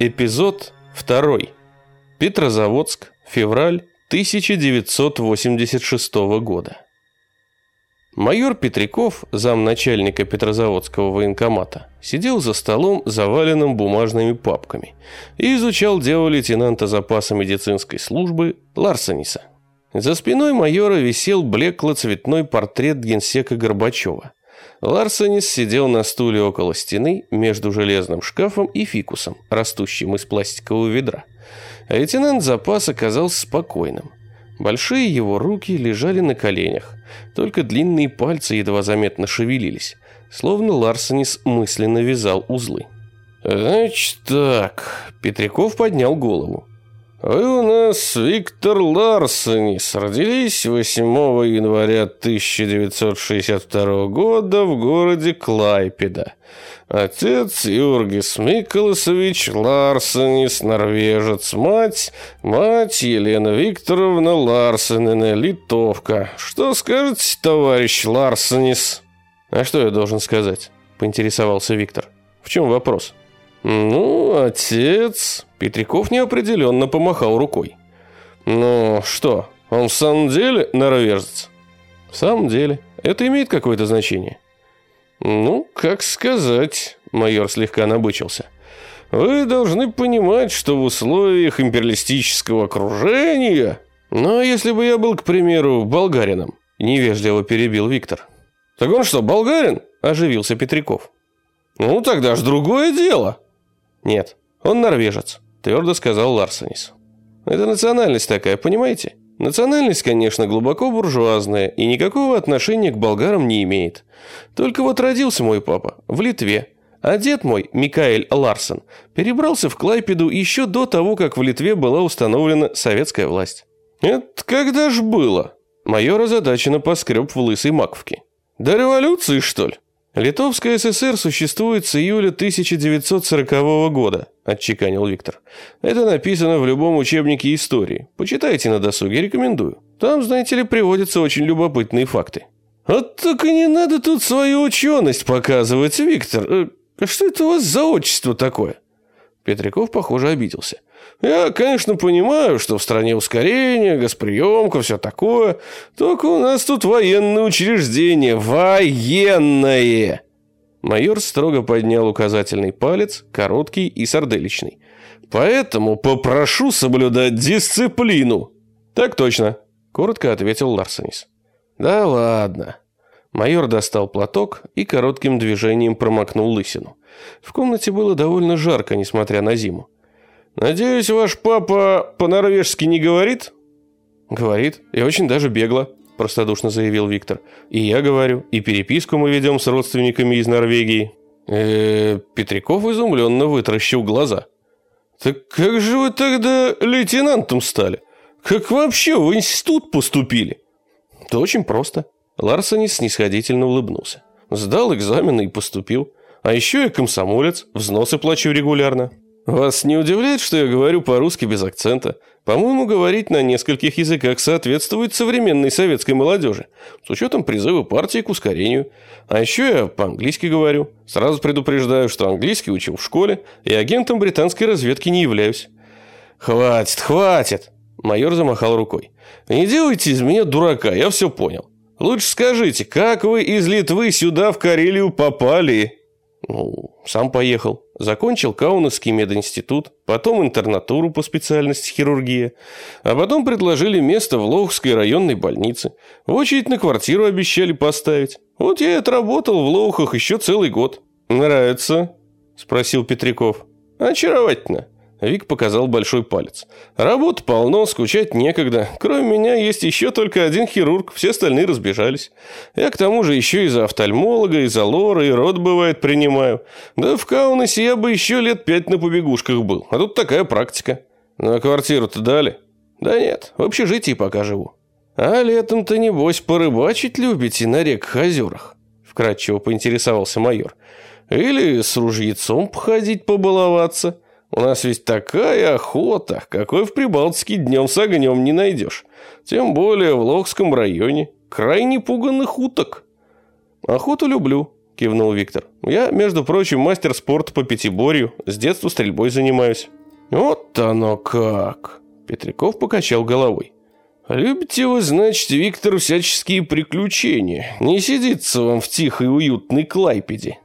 Эпизод 2. Петрозаводск, февраль 1986 года. Майор Петряков, замначальника Петрозаводского военкомата, сидел за столом, заваленным бумажными папками, и изучал дело лейтенанта запаса медицинской службы Ларсениса. За спиной майора висел блекло-цветной портрет генсека Горбачева. Ларсенис сидел на стуле около стены между железным шкафом и фикусом, растущим из пластикового ведра. Лейтенант запас оказался спокойным. Большие его руки лежали на коленях, только длинные пальцы едва заметно шевелились, словно Ларсенис мысленно вязал узлы. «Значит так», — Петряков поднял голову. Вы у нас Виктор Ларсенис, родились 8 января 1962 года в городе Клайпеда. Отец Юргис Миколасович Ларсенис, норвежец, мать, мать Елена Викторовна Ларсенина, литовка. Что скажете, товарищ Ларсенис? А что я должен сказать? Поинтересовался Виктор. В чем вопрос? Ну, отец... Петряков неопределенно помахал рукой. «Ну что, он в самом деле норвежец?» «В самом деле. Это имеет какое-то значение?» «Ну, как сказать...» – майор слегка набычился. «Вы должны понимать, что в условиях империалистического окружения...» «Но если бы я был, к примеру, болгарином», – невежливо перебил Виктор. «Так он что, болгарин?» – оживился Петряков. «Ну, тогда ж другое дело». «Нет, он норвежец твердо сказал Ларсенис. Это национальность такая, понимаете? Национальность, конечно, глубоко буржуазная и никакого отношения к болгарам не имеет. Только вот родился мой папа в Литве, а дед мой, Микаэль Ларсен, перебрался в Клайпеду еще до того, как в Литве была установлена советская власть. Это когда ж было? Майор озадаченно поскреб в лысой маковке. До революции, что ли? Литовская ССР существует с июля 1940 года, отчеканил Виктор. Это написано в любом учебнике истории. Почитайте на досуге, рекомендую. Там, знаете ли, приводятся очень любопытные факты. Вот только не надо тут свою ученость показывать, Виктор. Э, что это у вас за отчество такое? Петряков, похоже, обиделся. Я, конечно, понимаю, что в стране ускорение, госприемка, все такое. Только у нас тут военное учреждение. Военное!» Майор строго поднял указательный палец, короткий и сарделичный. «Поэтому попрошу соблюдать дисциплину». «Так точно», — коротко ответил Ларсенис. «Да ладно». Майор достал платок и коротким движением промокнул лысину. В комнате было довольно жарко, несмотря на зиму. «Надеюсь, ваш папа по-норвежски не говорит?» «Говорит, и очень даже бегло», – простодушно заявил Виктор. «И я говорю, и переписку мы ведем с родственниками из Норвегии». Э -э, Петряков изумленно вытаращил глаза. «Так как же вы тогда лейтенантом стали? Как вообще в институт поступили?» «Да очень просто». Ларсонис снисходительно улыбнулся. «Сдал экзамены и поступил. А еще я комсомолец, взносы плачу регулярно». Вас не удивляет, что я говорю по-русски без акцента? По-моему, говорить на нескольких языках соответствует современной советской молодежи, с учетом призыва партии к ускорению. А еще я по-английски говорю. Сразу предупреждаю, что английский учил в школе, и агентом британской разведки не являюсь. Хватит, хватит! Майор замахал рукой. Не делайте из меня дурака, я все понял. Лучше скажите, как вы из Литвы сюда, в Карелию, попали? Ну, сам поехал. Закончил Каунасский мединститут, потом интернатуру по специальности хирургия, а потом предложили место в Лоухской районной больнице. В очередь на квартиру обещали поставить. Вот я и отработал в Лоухах еще целый год. «Нравится?» – спросил Петряков. «Очаровательно. Вик показал большой палец. «Работы полно, скучать некогда. Кроме меня есть еще только один хирург, все остальные разбежались. Я к тому же еще и за офтальмолога, и за лора, и рот бывает принимаю. Да в Каунасе я бы еще лет пять на побегушках был, а тут такая практика. На квартиру-то дали?» «Да нет, в общежитии пока живу». «А летом-то, небось, порыбачить любите на реках-озерах?» Вкратчиво поинтересовался майор. «Или с ружьецом походить побаловаться?» У нас ведь такая охота, какой в Прибалтике днем с огнем не найдешь. Тем более в Лохском районе. Крайне пуганных уток. Охоту люблю, кивнул Виктор. «Я, между прочим, мастер спорта по пятиборью, с детства стрельбой занимаюсь». «Вот оно как!» Петряков покачал головой. «Любите вы, значит, Виктор, всяческие приключения. Не сидится вам в тихой уютной Клайпеде».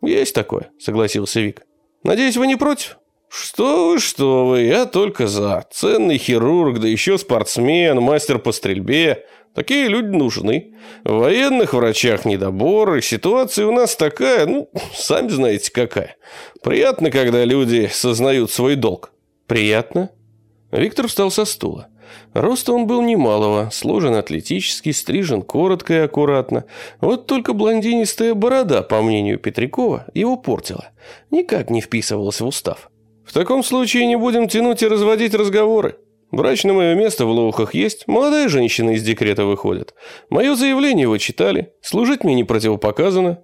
«Есть такое», — согласился Вик. «Надеюсь, вы не против?» «Что вы, что вы, я только за. Ценный хирург, да еще спортсмен, мастер по стрельбе. Такие люди нужны. В военных врачах недобор, и ситуация у нас такая, ну, сами знаете какая. Приятно, когда люди сознают свой долг». «Приятно?» Виктор встал со стула. Роста он был немалого, сложен атлетически, стрижен коротко и аккуратно. Вот только блондинистая борода, по мнению Петрякова, его портила. Никак не вписывалась в устав. «В таком случае не будем тянуть и разводить разговоры. Брачное мое место в Лоухах есть, молодая женщина из декрета выходит. Мое заявление вы читали, служить мне не противопоказано».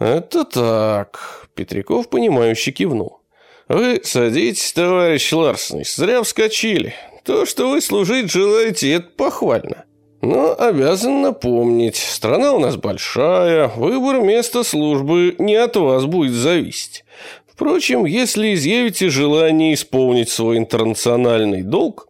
«Это так», — Петряков, понимающе кивнул. «Вы садитесь, товарищ Ларсен, зря вскочили. То, что вы служить желаете, это похвально. Но обязан напомнить, страна у нас большая, выбор места службы не от вас будет зависеть. Впрочем, если изъявите желание исполнить свой интернациональный долг,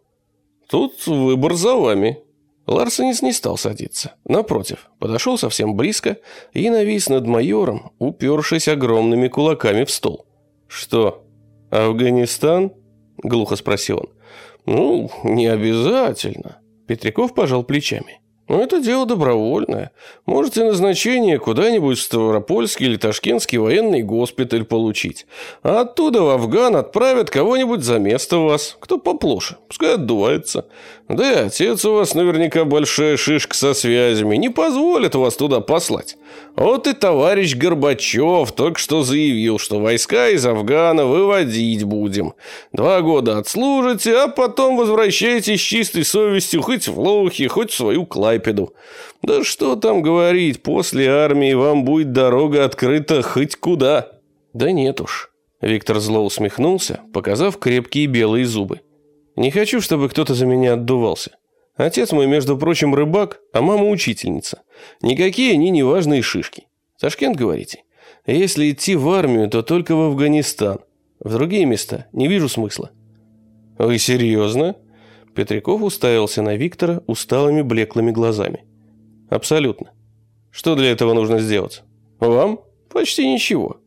тут выбор за вами». Ларсенец не стал садиться. Напротив, подошел совсем близко и навис над майором, упершись огромными кулаками в стол. «Что, Афганистан?» – глухо спросил он. «Ну, не обязательно». Петряков пожал плечами. Но это дело добровольное. Можете назначение куда-нибудь в Ставропольский или Ташкентский военный госпиталь получить. А оттуда в Афган отправят кого-нибудь за место вас. Кто поплоше. Пускай отдувается. Да и отец у вас наверняка большая шишка со связями. Не позволит вас туда послать. Вот и товарищ Горбачев только что заявил, что войска из Афгана выводить будем. Два года отслужите, а потом возвращайтесь с чистой совестью хоть в Лоухе, хоть в свою Клайпеду. Да что там говорить, после армии вам будет дорога открыта хоть куда. Да нет уж. Виктор зло усмехнулся, показав крепкие белые зубы. Не хочу, чтобы кто-то за меня отдувался. Отец мой, между прочим, рыбак, а мама учительница. Никакие они не важные шишки. Ташкент, говорите? Если идти в армию, то только в Афганистан. В другие места не вижу смысла. Вы серьезно? Петряков уставился на Виктора усталыми блеклыми глазами. Абсолютно. Что для этого нужно сделать? Вам? Почти ничего.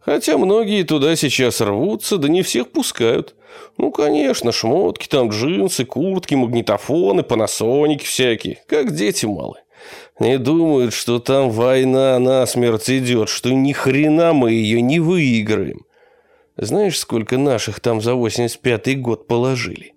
Хотя многие туда сейчас рвутся, да не всех пускают. Ну, конечно, шмотки там, джинсы, куртки, магнитофоны, панасоники всякие, как дети малые. Не думают, что там война на смерть идет, что ни хрена мы ее не выиграем. Знаешь, сколько наших там за 85-й год положили?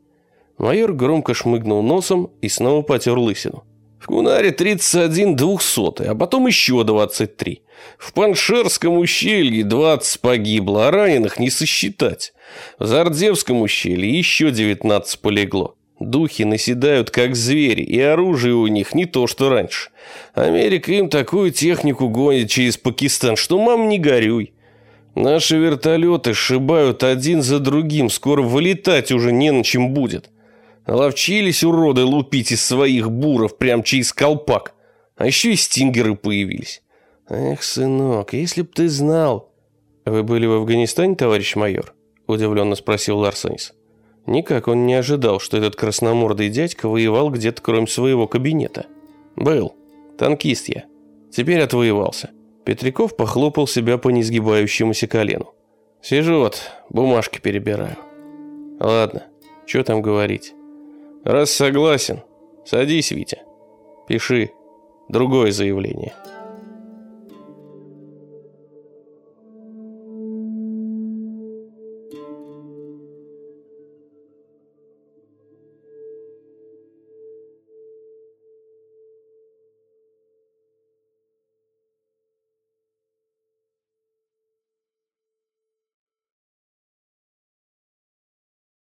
Майор громко шмыгнул носом и снова потер лысину. В Кунаре 31 двухсотый, а потом еще 23. В Паншерском ущелье 20 погибло, а раненых не сосчитать. В Зардевском ущелье еще 19 полегло. Духи наседают как звери, и оружие у них не то, что раньше. Америка им такую технику гонит через Пакистан, что мам не горюй. Наши вертолеты сшибают один за другим, скоро вылетать уже не на чем будет. Ловчились уроды лупить из своих буров прям через колпак. А еще и стингеры появились. Эх, сынок, если б ты знал... Вы были в Афганистане, товарищ майор? Удивленно спросил Ларсенис. Никак он не ожидал, что этот красномордый дядька воевал где-то кроме своего кабинета. Был. Танкист я. Теперь отвоевался. Петряков похлопал себя по несгибающемуся колену. Сижу вот, бумажки перебираю. Ладно, что там говорить. Раз согласен, садись, Витя. Пиши другое заявление.